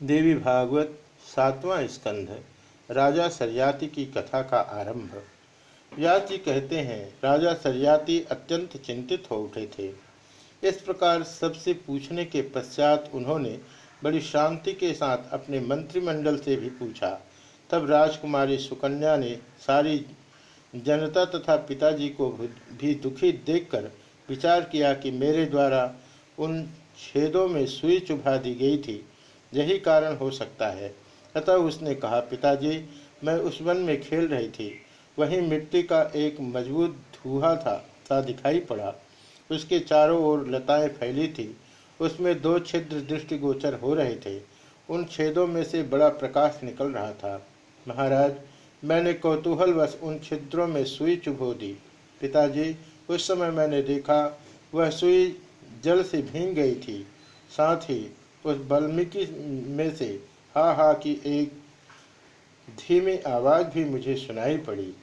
देवी भागवत सातवां स्कंध, राजा सरयाति की कथा का आरंभ। व्यास जी कहते हैं, राजा सरयाति अत्यंत चिंतित हो उठे थे। इस प्रकार सबसे पूछने के पश्चात उन्होंने बड़ी शांति के साथ अपने मंत्रिमंडल से भी पूछा। तब राजकुमारी सुकन्या ने सारी जनता तथा पिताजी को भी दुखी देखकर विचार किया कि मेरे द्वारा उन छेदों में सुई चुभा दी गई थी। यही कारण हो सकता है। अतः उसने कहा, पिताजी, मैं उस वन में खेल रही थी। वहीं मिट्टी का एक मज़बूत धूहा था, सा दिखाई पड़ा। उसके चारों ओर लताएँ फैली थी। उसमें दो छिद्र दृष्टिगोचर हो रहे थे। उन छेदों में से बड़ा प्रकाश निकल रहा था। महाराज, मैंने कौतूहलवश उन छिद्रों में सुई चुभो दी। पिताजी, उस समय मैंने देखा, वह सुई जल से भींग गई थी। साथ ही उस बल्मीकि में से, हा हा, की एक धीमी आवाज़ भी मुझे सुनाई पड़ी।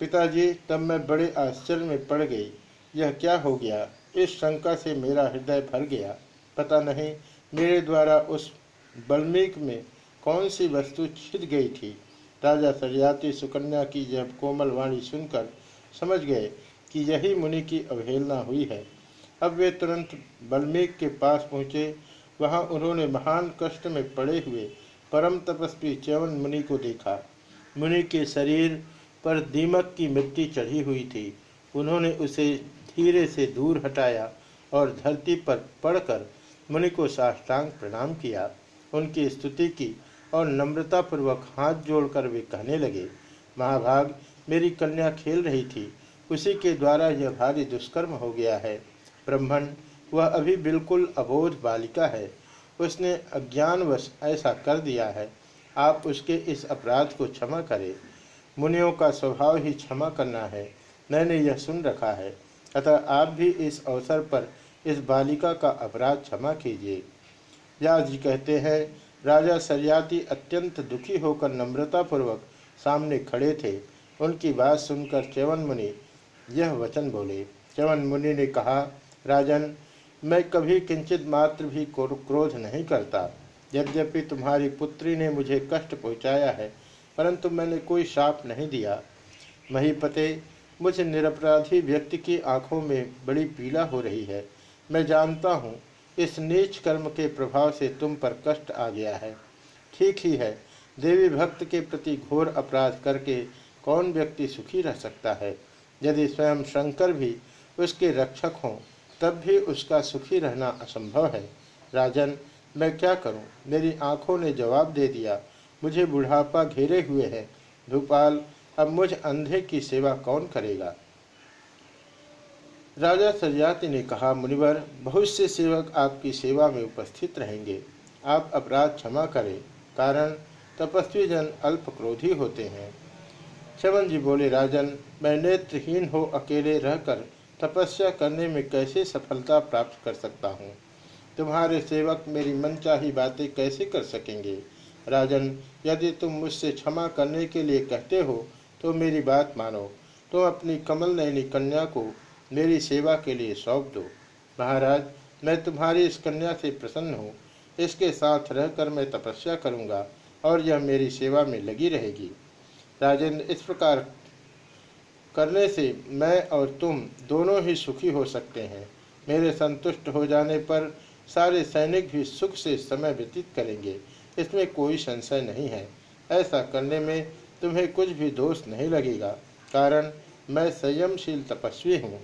पिताजी, तब मैं बड़े आश्चर्य में पड़ गई। यह क्या हो गया? इस शंका से मेरा हृदय भर गया। पता नहीं, मेरे द्वारा उस बल्मीक में कौन सी वस्तु छिद गई थी। राजा सरयाती सुकन्या की जब कोमल वाणी सुनकर समझ गए कि यही मुनि की अवहेलना हुई है। अब वे तुरंत बल्मीक के पास पहुँचे। वहाँ उन्होंने महान कष्ट में पड़े हुए परम तपस्वी च्यवन मुनि को देखा। मुनि के शरीर पर दीमक की मिट्टी चढ़ी हुई थी। उन्होंने उसे धीरे से दूर हटाया और धरती पर पड़कर मुनि को साष्टांग प्रणाम किया। उनकी स्तुति की और नम्रतापूर्वक हाथ जोड़कर वे कहने लगे, महाभाग मेरी कन्या खेल रही थी। उसी के द्वारा यह भारी दुष्कर्म हो गया है। ब्रह्मण, वह अभी बिल्कुल अबोध बालिका है। उसने अज्ञानवश ऐसा कर दिया है। आप उसके इस अपराध को क्षमा करें। मुनियों का स्वभाव ही क्षमा करना है। मैंने यह सुन रखा है। अतः आप भी इस अवसर पर इस बालिका का अपराध क्षमा कीजिए। व्यास जी कहते हैं, राजा सरयाती अत्यंत दुखी होकर नम्रतापूर्वक सामने खड़े थे। उनकी बात सुनकर च्यवन मुनि यह वचन बोले। च्यवन मुनि ने कहा राजन, मैं कभी किंचित मात्र भी क्रोध नहीं करता। यद्यपि तुम्हारी पुत्री ने मुझे कष्ट पहुँचाया है, परंतु मैंने कोई शाप नहीं दिया। महीपते, मुझ निरपराधी व्यक्ति की आँखों में बड़ी पीला हो रही है। मैं जानता हूँ, इस नीच कर्म के प्रभाव से तुम पर कष्ट आ गया है। ठीक ही है, देवी भक्त के प्रति घोर अपराध करके कौन व्यक्ति सुखी रह सकता है? यदि स्वयं शंकर भी उसके रक्षक हों तब भी उसका सुखी रहना असंभव है। राजन, मैं क्या करूँ? मेरी आँखों ने जवाब दे दिया, मुझे बुढ़ापा घेरे हुए है। भूपाल, अब मुझ अंधे की सेवा कौन करेगा? राजा सरजाति ने कहा, मुनिवर बहुत से सेवक आपकी सेवा में उपस्थित रहेंगे। आप अपराध क्षमा करें, कारण तपस्वी जन अल्प क्रोधी होते हैं। चवन जी बोले, राजन, मैं नेत्रहीन हो अकेले रहकर तपस्या करने में कैसे सफलता प्राप्त कर सकता हूँ? तुम्हारे सेवक मेरी मनचाही बातें कैसे कर सकेंगे? राजन, यदि तुम मुझसे क्षमा करने के लिए कहते हो तो मेरी बात मानो। तुम तो अपनी कमल नैनी कन्या को मेरी सेवा के लिए सौंप दो। महाराज, मैं तुम्हारी इस कन्या से प्रसन्न हूँ। इसके साथ रहकर मैं तपस्या करूँगा और यह मेरी सेवा में लगी रहेगी। राजेंद्र इस प्रकार करने से मैं और तुम दोनों ही सुखी हो सकते हैं। मेरे संतुष्ट हो जाने पर सारे सैनिक भी सुख से समय व्यतीत करेंगे। इसमें कोई संशय नहीं है। ऐसा करने में तुम्हें कुछ भी दोष नहीं लगेगा, कारण मैं संयमशील तपस्वी हूँ।